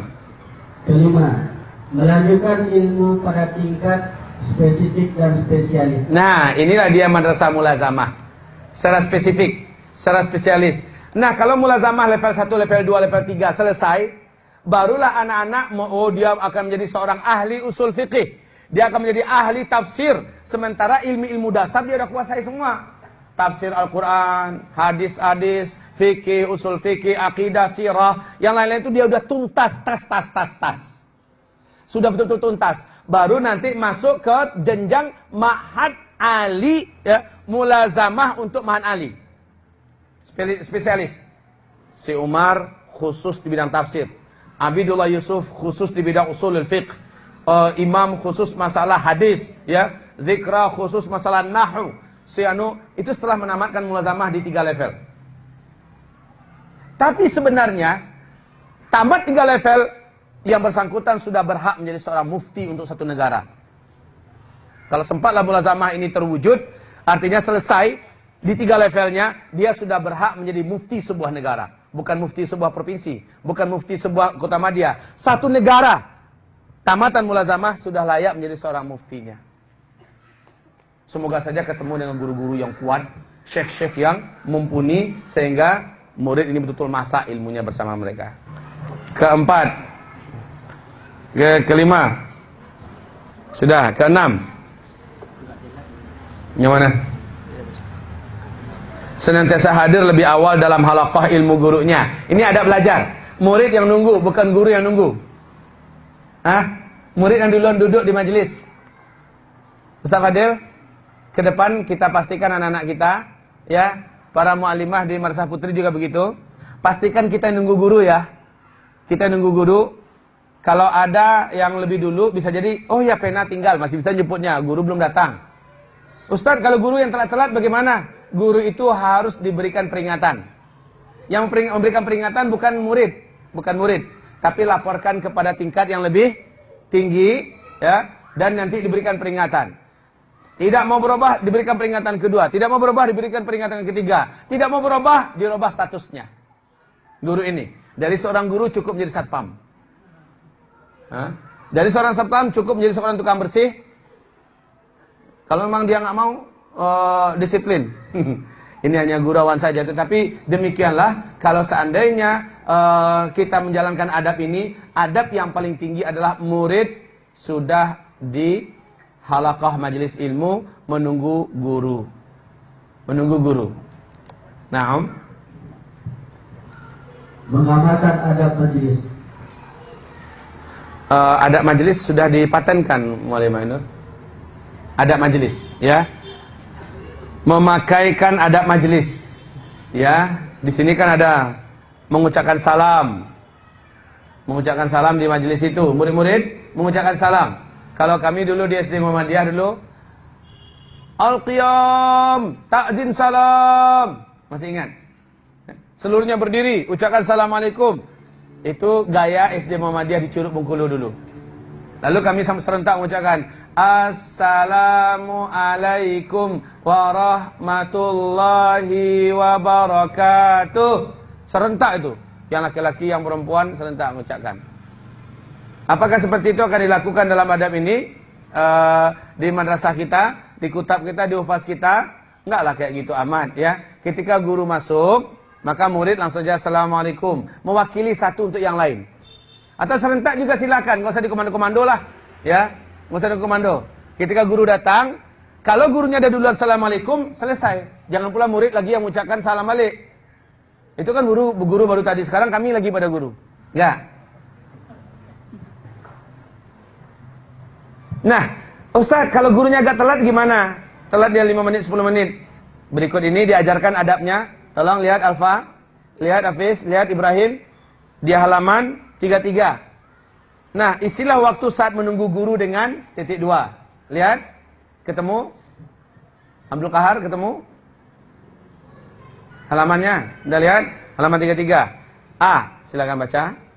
Kelima, melanjutkan ilmu pada tingkat spesifik dan spesialis. Nah, inilah dia madrasah mulazamah. Secara spesifik secara spesialis. Nah, kalau mulazamah level 1, level 2, level 3 selesai, barulah anak-anak oh dia akan menjadi seorang ahli usul fikih. Dia akan menjadi ahli tafsir. Sementara ilmu-ilmu dasar dia sudah kuasai semua. Tafsir Al-Quran, hadis-hadis, fikih, usul fikih, akidah, sirah. Yang lain-lain itu dia sudah tuntas, tas, tas, tas, tas. Sudah betul-betul tuntas. Baru nanti masuk ke jenjang Ma'had Ali, ya, mulazamah untuk Ma'had Ali spesialis. Si Umar khusus di bidang tafsir. Abidullah Yusuf khusus di bidang usul fiqh. Uh, imam khusus masalah hadis, ya. Zikra khusus masalah nahu. Si Anu itu setelah menamatkan mulazamah di tiga level. Tapi sebenarnya tamat tiga level yang bersangkutan sudah berhak menjadi seorang mufti untuk satu negara. Kalau sempatlah mulazamah ini terwujud, artinya selesai di tiga levelnya, dia sudah berhak menjadi mufti sebuah negara. Bukan mufti sebuah provinsi. Bukan mufti sebuah kota madya. Satu negara. Tamatan mulazamah sudah layak menjadi seorang muftinya. Semoga saja ketemu dengan guru-guru yang kuat, syekh-syekh yang mumpuni sehingga murid ini betul-betul masak ilmunya bersama mereka. Keempat. Ke kelima. Sudah, keenam. Yang mana? Senantiasa hadir lebih awal dalam halaqah ilmu gurunya. Ini ada belajar. Murid yang nunggu, bukan guru yang nunggu. Hah? Murid yang duluan duduk di majelis. Ustaz Fadil, ke depan kita pastikan anak-anak kita, ya, para mu'alimah di Marsah Putri juga begitu. Pastikan kita nunggu guru ya. Kita nunggu guru. Kalau ada yang lebih dulu, bisa jadi, oh ya pena tinggal, masih bisa jemputnya, guru belum datang. Ustaz, kalau guru yang telat-telat bagaimana? Guru itu harus diberikan peringatan. Yang memberikan peringatan bukan murid, bukan murid, tapi laporkan kepada tingkat yang lebih tinggi, ya, dan nanti diberikan peringatan. Tidak mau berubah, diberikan peringatan kedua. Tidak mau berubah, diberikan peringatan ketiga. Tidak mau berubah, dirubah statusnya. Guru ini. Dari seorang guru cukup menjadi satpam. Hah? Dari seorang satpam cukup menjadi seorang tukang bersih. Kalau memang dia nggak mau, uh, disiplin. ini hanya gurauan saja. Tetapi demikianlah, kalau seandainya uh, kita menjalankan adab ini, adab yang paling tinggi adalah murid sudah di halaqah majelis ilmu menunggu guru. Menunggu guru. Naam. Mengamalkan adab majelis. Uh, adab majelis sudah dipatenkan mulai Mainur. Adab majelis, ya. Memakaikan adab majelis. Ya, di sini kan ada mengucapkan salam. Mengucapkan salam di majelis itu, murid-murid mengucapkan salam. Kalau kami dulu di SD Muhammadiyah dulu Al-Qiyam, takzin salam. Masih ingat? Seluruhnya berdiri, ucapkan Assalamualaikum. Itu gaya SD Muhammadiyah di Curug Bengkulu dulu. Lalu kami sama serentak mengucapkan Assalamualaikum warahmatullahi wabarakatuh. Serentak itu. Yang laki-laki, yang perempuan serentak mengucapkan. Apakah seperti itu akan dilakukan dalam adab ini? Uh, di madrasah kita, di kutab kita, di ufas kita? Enggaklah kayak gitu amat ya. Ketika guru masuk, maka murid langsung saja Assalamualaikum. Mewakili satu untuk yang lain. Atau serentak juga silakan, nggak usah dikomando-komando lah. Ya, nggak usah dikomando. Ketika guru datang, kalau gurunya ada duluan Assalamualaikum, selesai. Jangan pula murid lagi yang mengucapkan salam balik. Itu kan guru guru baru tadi, sekarang kami lagi pada guru. Ya, Nah, Ustaz, kalau gurunya agak telat gimana? Telat dia 5 menit, 10 menit. Berikut ini diajarkan adabnya. Tolong lihat Alfa, lihat Hafiz, lihat Ibrahim. Di halaman 33. Nah, istilah waktu saat menunggu guru dengan titik dua. Lihat, ketemu. Abdul Kahar ketemu. Halamannya, udah lihat? Halaman 33. A, silakan baca.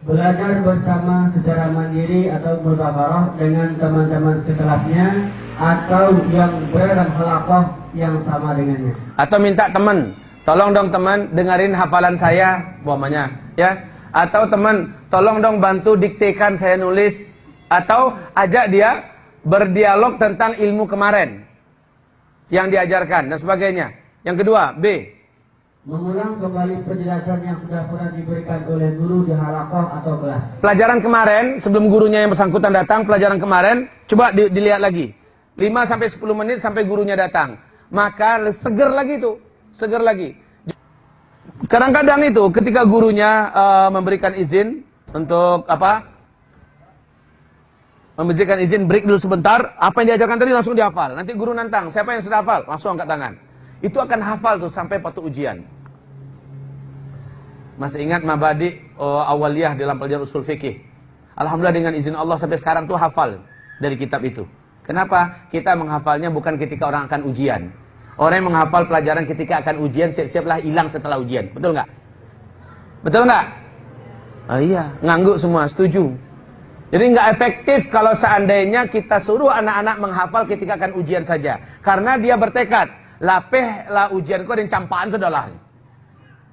Belajar bersama secara mandiri atau berbabarah dengan teman-teman sekelasnya atau yang berdalam halaqah yang sama dengannya. Atau minta teman, tolong dong teman dengerin hafalan saya, umpamanya, ya. Atau teman, tolong dong bantu diktekan saya nulis atau ajak dia berdialog tentang ilmu kemarin yang diajarkan dan sebagainya. Yang kedua, B. Mengulang kembali penjelasan yang sudah pernah diberikan oleh guru di halakoh atau kelas. Pelajaran kemarin, sebelum gurunya yang bersangkutan datang, pelajaran kemarin, coba di, dilihat lagi. 5 sampai 10 menit sampai gurunya datang. Maka seger lagi itu, seger lagi. Kadang-kadang itu ketika gurunya uh, memberikan izin untuk apa? Memberikan izin break dulu sebentar, apa yang diajarkan tadi langsung dihafal. Nanti guru nantang, siapa yang sudah hafal? Langsung angkat tangan. Itu akan hafal tuh sampai patu ujian. Masih ingat mabadi uh, awaliyah dalam pelajaran usul fikih. Alhamdulillah dengan izin Allah sampai sekarang tuh hafal dari kitab itu. Kenapa? Kita menghafalnya bukan ketika orang akan ujian. Orang yang menghafal pelajaran ketika akan ujian siap-siaplah hilang setelah ujian. Betul nggak? Betul nggak? Oh iya, ngangguk semua, setuju. Jadi nggak efektif kalau seandainya kita suruh anak-anak menghafal ketika akan ujian saja. Karena dia bertekad, lapeh lah ujian kau dan campaan sudahlah.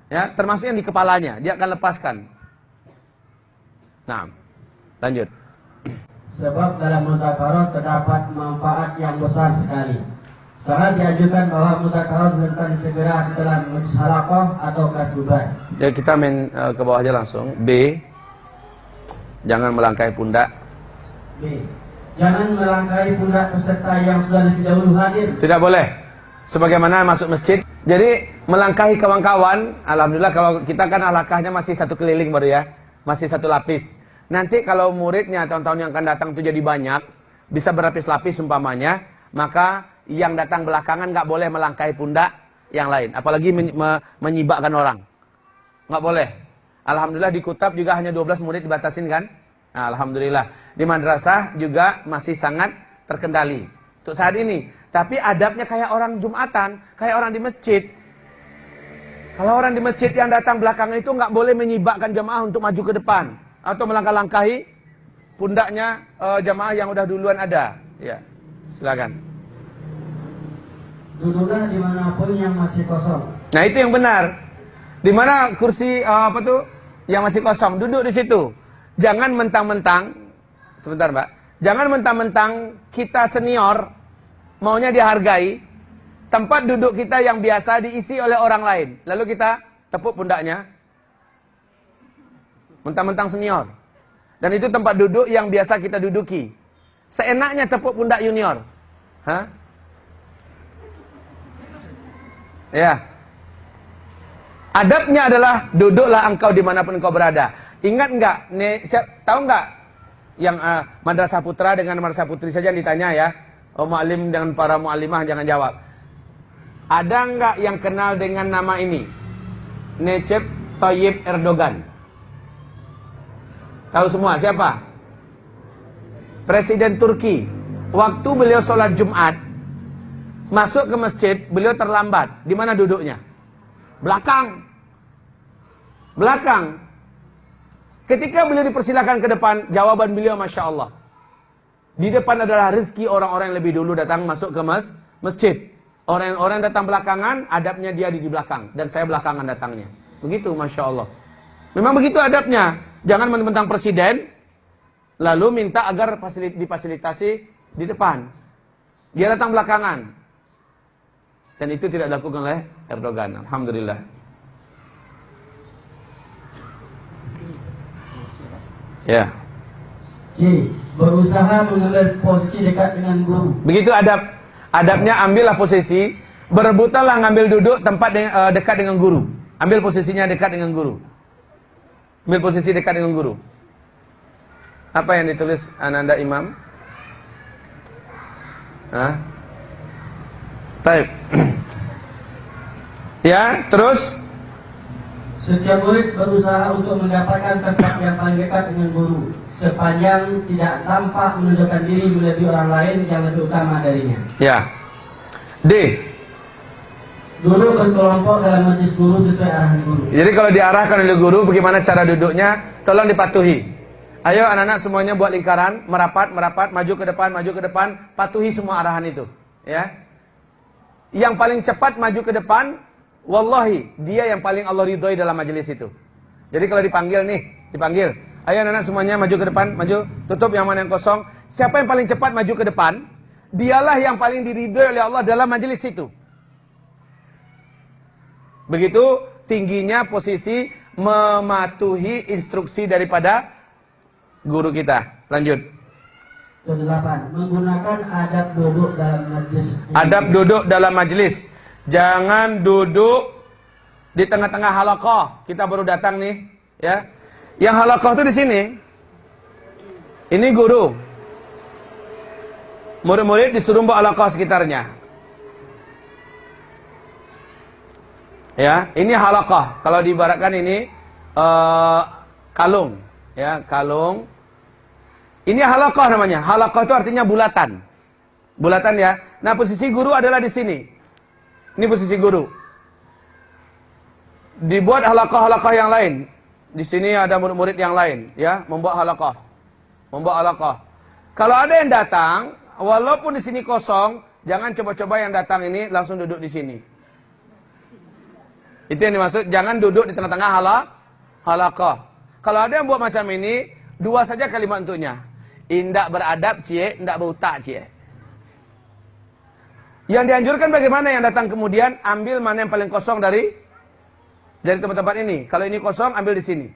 Ya, termasuk yang di kepalanya, dia akan lepaskan. Nah, lanjut. Sebab dalam mudzakarah terdapat manfaat yang besar sekali. Sangat dianjurkan bahwa mudzakarah dilakukan segera setelah halaqah atau kelas bubar. Ya kita main eh, ke bawah aja langsung. B. Jangan melangkahi pundak. B. Jangan melangkahi pundak peserta yang sudah lebih dahulu hadir. Tidak boleh. Sebagaimana masuk masjid. Jadi melangkahi kawan-kawan, alhamdulillah kalau kita kan langkahnya masih satu keliling baru ya, masih satu lapis. Nanti kalau muridnya tahun-tahun yang akan datang itu jadi banyak, bisa berlapis-lapis umpamanya, maka yang datang belakangan nggak boleh melangkahi pundak yang lain, apalagi men me menyibakkan orang. Nggak boleh. Alhamdulillah di Kutab juga hanya 12 murid dibatasin kan? Nah, Alhamdulillah. Di madrasah juga masih sangat terkendali. Untuk saat ini. Tapi adabnya kayak orang Jumatan. Kayak orang di masjid. Kalau orang di masjid yang datang belakangan itu nggak boleh menyibakkan jamaah untuk maju ke depan. Atau melangkah-langkahi pundaknya eh, jamaah yang udah duluan ada. Ya, silakan. Duduklah di mana pun yang masih kosong. Nah itu yang benar. Di mana kursi eh, apa tuh yang masih kosong, duduk di situ. Jangan mentang-mentang, sebentar mbak, jangan mentang-mentang kita senior maunya dihargai, tempat duduk kita yang biasa diisi oleh orang lain, lalu kita tepuk pundaknya, mentang-mentang senior. Dan itu tempat duduk yang biasa kita duduki. Seenaknya tepuk pundak junior. Hah? Ya. Adabnya adalah duduklah engkau di mana pun engkau berada. Ingat enggak? Nih, siap, tahu enggak? Yang uh, madrasah putra dengan madrasah putri saja yang ditanya ya. Oh mu'alim dengan para mu'alimah jangan jawab. Ada enggak yang kenal dengan nama ini? Necep Tayyip Erdogan. Tahu semua siapa? Presiden Turki. Waktu beliau sholat Jumat, masuk ke masjid, beliau terlambat. Di mana duduknya? Belakang. Belakang. Ketika beliau dipersilakan ke depan, jawaban beliau Masya Allah. Di depan adalah rezeki orang-orang yang lebih dulu datang masuk ke mas, masjid. Orang-orang datang belakangan, adabnya dia di, belakang. Dan saya belakangan datangnya. Begitu Masya Allah. Memang begitu adabnya. Jangan mentang presiden, lalu minta agar fasilit, difasilitasi di depan. Dia datang belakangan. Dan itu tidak dilakukan oleh Erdogan. Alhamdulillah. Ya. C. Berusaha mengambil posisi dekat dengan guru. Begitu adab. Adabnya ambillah posisi, berebutanlah ngambil duduk tempat de uh, dekat dengan guru. Ambil posisinya dekat dengan guru. Ambil posisi dekat dengan guru. Apa yang ditulis Ananda Imam? Hah? Baik. ya, terus Setiap murid berusaha untuk mendapatkan tempat yang paling dekat dengan guru sepanjang tidak tampak menunjukkan diri melebihi orang lain yang lebih utama darinya. ya. D. Duduk berkelompok dalam majlis guru sesuai arahan guru. Jadi kalau diarahkan oleh guru bagaimana cara duduknya, tolong dipatuhi. Ayo anak-anak semuanya buat lingkaran, merapat, merapat, maju ke depan, maju ke depan, patuhi semua arahan itu, ya. Yang paling cepat maju ke depan, wallahi dia yang paling Allah ridhoi dalam majelis itu. Jadi kalau dipanggil nih, dipanggil, ayo anak-anak semuanya maju ke depan, maju, tutup yang mana yang kosong. Siapa yang paling cepat maju ke depan, dialah yang paling diridhoi oleh Allah dalam majelis itu. Begitu tingginya posisi mematuhi instruksi daripada guru kita. Lanjut. Kedelapan, menggunakan adab duduk dalam majlis. Adab duduk dalam majelis. Jangan duduk di tengah-tengah halakoh. Kita baru datang nih, ya. Yang halakoh itu di sini. Ini guru. Murid-murid disuruh bawa halakoh sekitarnya. Ya, ini halakoh. Kalau diibaratkan ini uh, kalung, ya, kalung. Ini halakoh namanya. Halakoh itu artinya bulatan. Bulatan ya. Nah, posisi guru adalah di sini. Ini posisi guru. Dibuat halakoh-halakoh yang lain. Di sini ada murid-murid yang lain, ya, membuat halakoh. Membuat halakoh. Kalau ada yang datang, walaupun di sini kosong, jangan coba-coba yang datang ini langsung duduk di sini. Itu yang dimaksud, jangan duduk di tengah-tengah hala, halakoh. Kalau ada yang buat macam ini, dua saja kalimat untuknya. Indak beradab, cie, indak berutak, cie. Yang dianjurkan bagaimana yang datang kemudian ambil mana yang paling kosong dari dari tempat-tempat ini. Kalau ini kosong, ambil di sini.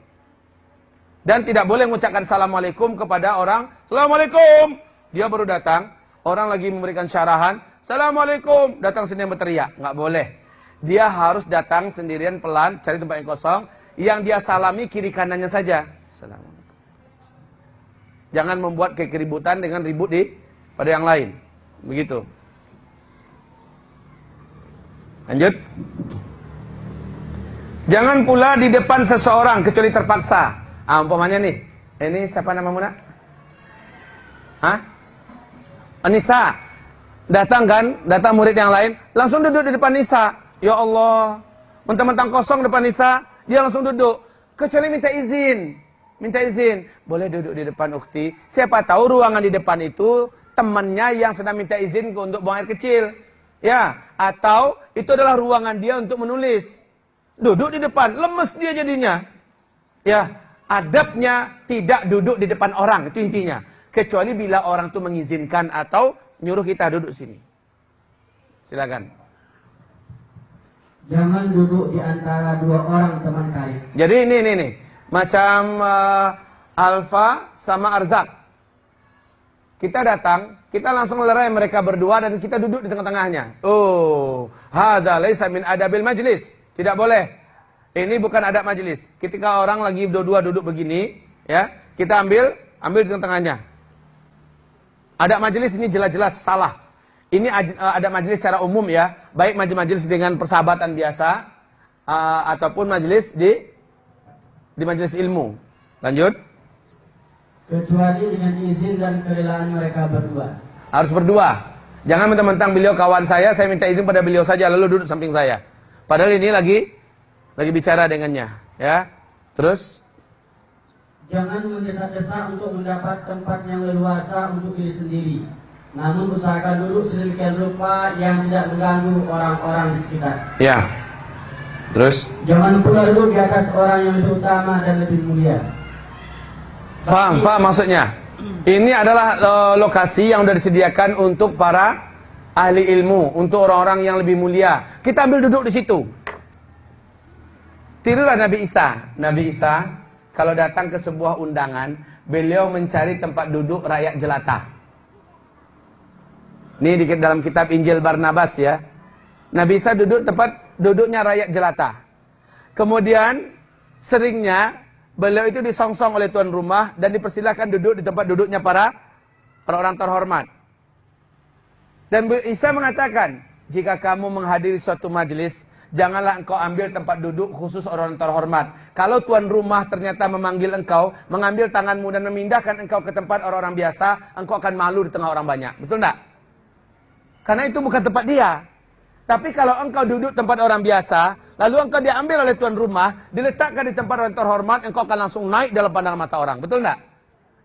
Dan tidak boleh mengucapkan assalamualaikum kepada orang. Assalamualaikum. Dia baru datang, orang lagi memberikan syarahan. Assalamualaikum. Datang yang berteriak, nggak boleh. Dia harus datang sendirian pelan, cari tempat yang kosong. Yang dia salami kiri kanannya saja. Assalamualaikum. Jangan membuat kekeributan dengan ribut di pada yang lain. Begitu. Lanjut. Jangan pula di depan seseorang kecuali terpaksa. Ah, umpamanya nih. Ini siapa nama nak? Hah? Anissa. Datang kan, datang murid yang lain, langsung duduk di depan Nisa. Ya Allah. Mentang-mentang kosong depan Nisa, dia langsung duduk. Kecuali minta izin. Minta izin. Boleh duduk di depan ukti. Siapa tahu ruangan di depan itu temannya yang sedang minta izin untuk buang air kecil. Ya, atau itu adalah ruangan dia untuk menulis. Duduk di depan, lemes dia jadinya. Ya, adabnya tidak duduk di depan orang, itu intinya. Kecuali bila orang itu mengizinkan atau nyuruh kita duduk sini. Silakan. Jangan duduk di antara dua orang teman karib. Jadi ini ini nih, macam uh, Alfa sama Arzak. Kita datang, kita langsung melerai mereka berdua dan kita duduk di tengah-tengahnya. Oh, hadza laisa min adabil majlis. Tidak boleh. Ini bukan adab majlis. Ketika orang lagi dua-dua duduk begini, ya, kita ambil ambil di tengah-tengahnya. Adab majlis ini jelas-jelas salah. Ini uh, adab majlis secara umum ya, baik majelis-majelis dengan persahabatan biasa uh, ataupun majelis di di majelis ilmu. Lanjut. Kecuali dengan izin dan kerelaan mereka berdua. Harus berdua. Jangan mentang-mentang beliau kawan saya, saya minta izin pada beliau saja lalu duduk samping saya. Padahal ini lagi lagi bicara dengannya, ya. Terus Jangan mendesak-desak untuk mendapat tempat yang leluasa untuk diri sendiri. Namun usahakan duduk sedemikian rupa yang tidak mengganggu orang-orang di sekitar. ya. Terus Jangan pula duduk di atas orang yang lebih utama dan lebih mulia. Faham, faham maksudnya. Ini adalah eh, lokasi yang sudah disediakan untuk para ahli ilmu, untuk orang-orang yang lebih mulia. Kita ambil duduk di situ. Tirulah Nabi Isa. Nabi Isa kalau datang ke sebuah undangan, beliau mencari tempat duduk rakyat jelata. Ini di dalam kitab Injil Barnabas ya. Nabi Isa duduk tempat duduknya rakyat jelata. Kemudian seringnya beliau itu disongsong oleh tuan rumah dan dipersilahkan duduk di tempat duduknya para orang-orang terhormat. Dan Isa mengatakan, jika kamu menghadiri suatu majelis, janganlah engkau ambil tempat duduk khusus orang terhormat. Kalau tuan rumah ternyata memanggil engkau, mengambil tanganmu dan memindahkan engkau ke tempat orang-orang biasa, engkau akan malu di tengah orang banyak. Betul enggak? Karena itu bukan tempat dia. Tapi kalau engkau duduk tempat orang biasa, lalu engkau diambil oleh tuan rumah, diletakkan di tempat orang terhormat, engkau akan langsung naik dalam pandangan mata orang. Betul enggak?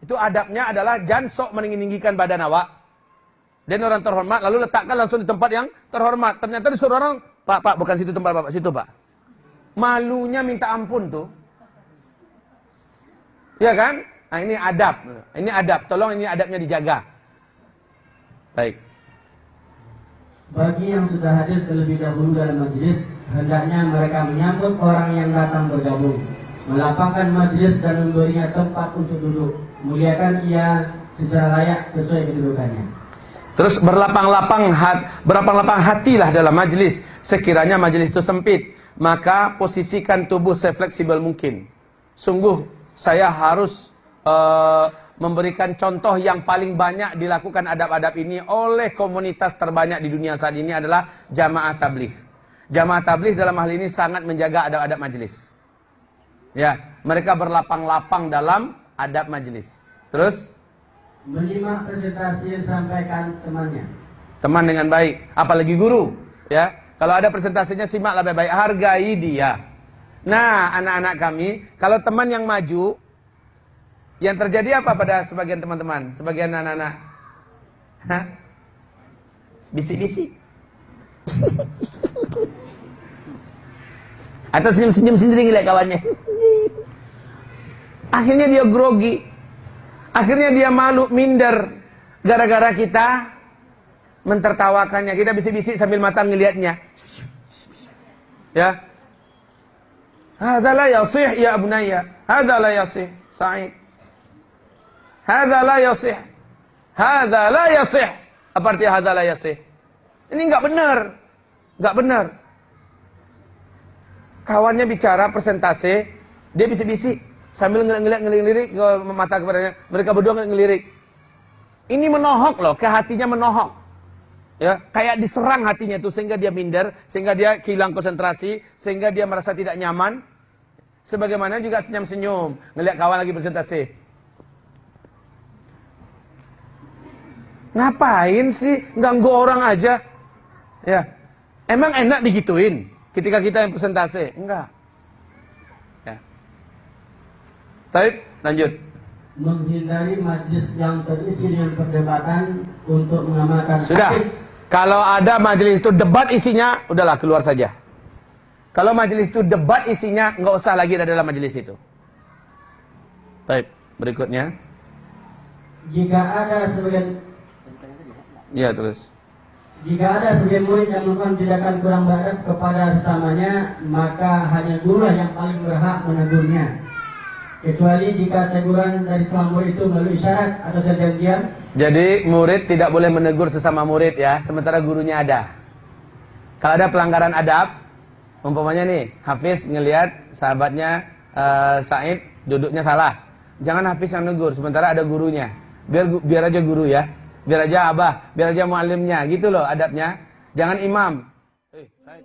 Itu adabnya adalah jangan sok meninggikan badan awak. Dan orang terhormat, lalu letakkan langsung di tempat yang terhormat. Ternyata disuruh orang, Pak, Pak, bukan situ tempat Bapak, situ Pak. Malunya minta ampun tuh. Ya kan? Nah, ini adab. Ini adab. Tolong ini adabnya dijaga. Baik. Bagi yang sudah hadir terlebih dahulu dalam majelis, hendaknya mereka menyambut orang yang datang bergabung, melapangkan majelis dan memberinya tempat untuk duduk, muliakan ia secara layak sesuai kedudukannya. Terus berlapang-lapang hat, berlapang-lapang hatilah dalam majlis. Sekiranya majlis itu sempit, maka posisikan tubuh sefleksibel mungkin. Sungguh saya harus uh, memberikan contoh yang paling banyak dilakukan adab-adab ini oleh komunitas terbanyak di dunia saat ini adalah jamaah tabligh. Jamaah tabligh dalam hal ini sangat menjaga adab-adab majlis. Ya, mereka berlapang-lapang dalam adab majlis. Terus Menyimak presentasi yang disampaikan temannya. teman dengan baik, apalagi guru, ya. Kalau ada presentasinya simaklah baik-baik, hargai dia. Nah, anak-anak kami, kalau teman yang maju, yang terjadi apa pada sebagian teman-teman, sebagian anak-anak? Bisik-bisik. Atau senyum-senyum sendiri ngeliat kawannya. Akhirnya dia grogi. Akhirnya dia malu, minder. Gara-gara kita mentertawakannya. Kita bisik-bisik sambil mata ngelihatnya. Ya. Hadza la yasih ya bunayya. Hadza la yasih. Sa'id. Hadza la yasih. Hadza la yasih. Apa artinya hadza la yasih? Ini enggak benar. Enggak benar. Kawannya bicara persentase, dia bisik-bisik sambil ngelirik ngelirik ke mata kepadanya. Mereka berdua ngelirik. Ini menohok loh, ke hatinya menohok. Ya, kayak diserang hatinya itu sehingga dia minder, sehingga dia hilang konsentrasi, sehingga dia merasa tidak nyaman. Sebagaimana juga senyum-senyum ngelihat kawan lagi presentasi. Ngapain sih ganggu orang aja? Ya. Emang enak digituin ketika kita yang presentasi? Enggak. Ya. Taib, lanjut. menghindari majlis yang terisi dengan perdebatan untuk mengamalkan Sudah. Kalau ada majelis itu debat isinya, udahlah keluar saja. Kalau majelis itu debat isinya, nggak usah lagi ada dalam majelis itu. Baik, berikutnya. jika ada sebagian Ya, terus. jika ada sebagian murid yang melakukan tindakan kurang beradab kepada sesamanya maka hanya gurulah yang paling berhak menegurnya kecuali jika teguran dari sama murid itu melalui isyarat atau terdiam diam Jadi murid tidak boleh menegur sesama murid ya, sementara gurunya ada. Kalau ada pelanggaran adab, umpamanya nih, Hafiz ngelihat sahabatnya eh, Said duduknya salah. Jangan Hafiz yang negur, sementara ada gurunya. Biar biar aja guru ya. Biar aja abah, biar aja muallimnya, gitu loh adabnya. Jangan imam. Eh, Said.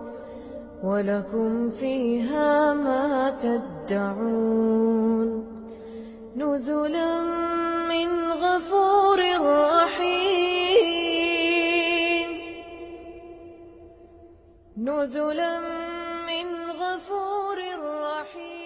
ولكم فيها ما تدعون نزلا من غفور رحيم نزلا من غفور رحيم